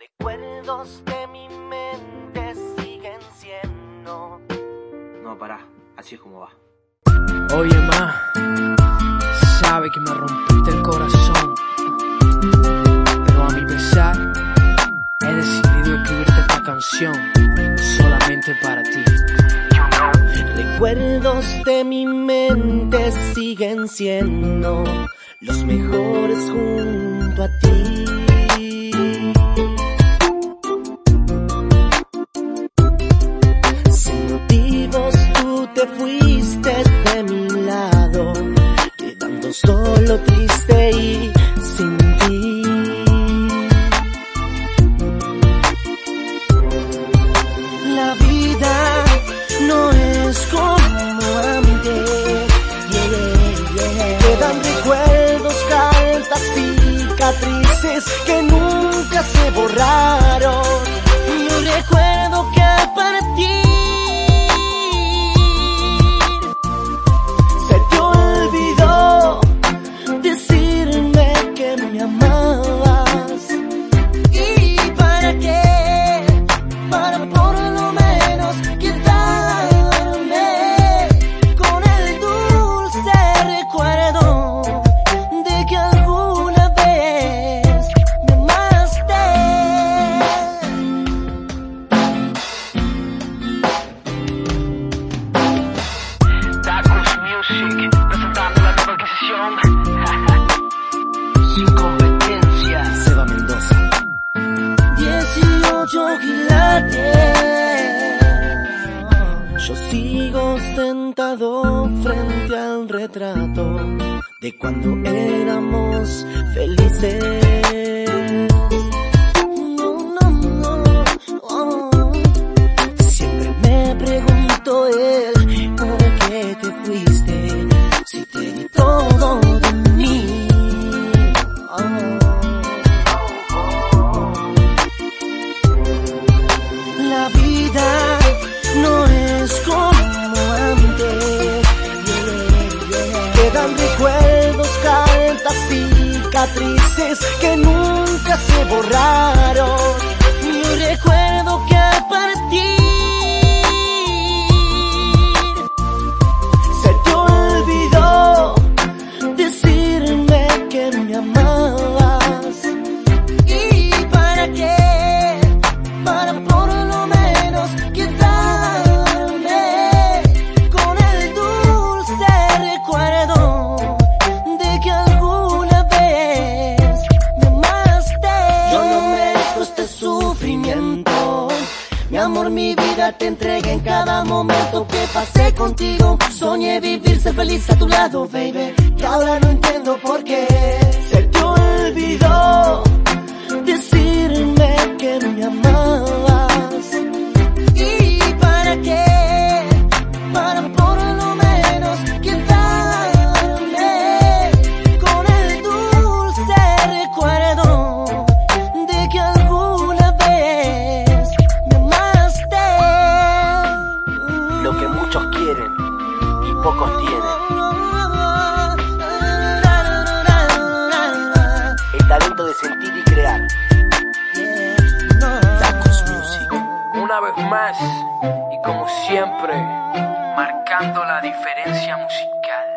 Recuerdos de mi mente siguen siendo. No, pará, así es como va. Oye, ma, sabe que me rompiste el corazón. Pero a mi pesar, he decidido escribirte esta canción solamente para ti. Recuerdos de mi mente siguen siendo los mejores junto a ti. Solo triste y sin ti. La vida no es como antes. Yeah, yeah. Quedan recuerdos, cartas, cicatrices que nunca se borraron. Frente al retrato de cuando éramos felices. No, no, no, oh. Siempre me pregunto él por qué te fuiste cicatrices que nunca se borraron. Amor, mi vida te entregué en cada momento que pasé contigo. Soñé vivir, ser feliz a tu lado, baby. Y ahora no entiendo por qué pocos. El talento de sentir y crear. Tacos Music. Una vez más, y como siempre, marcando la diferencia musical.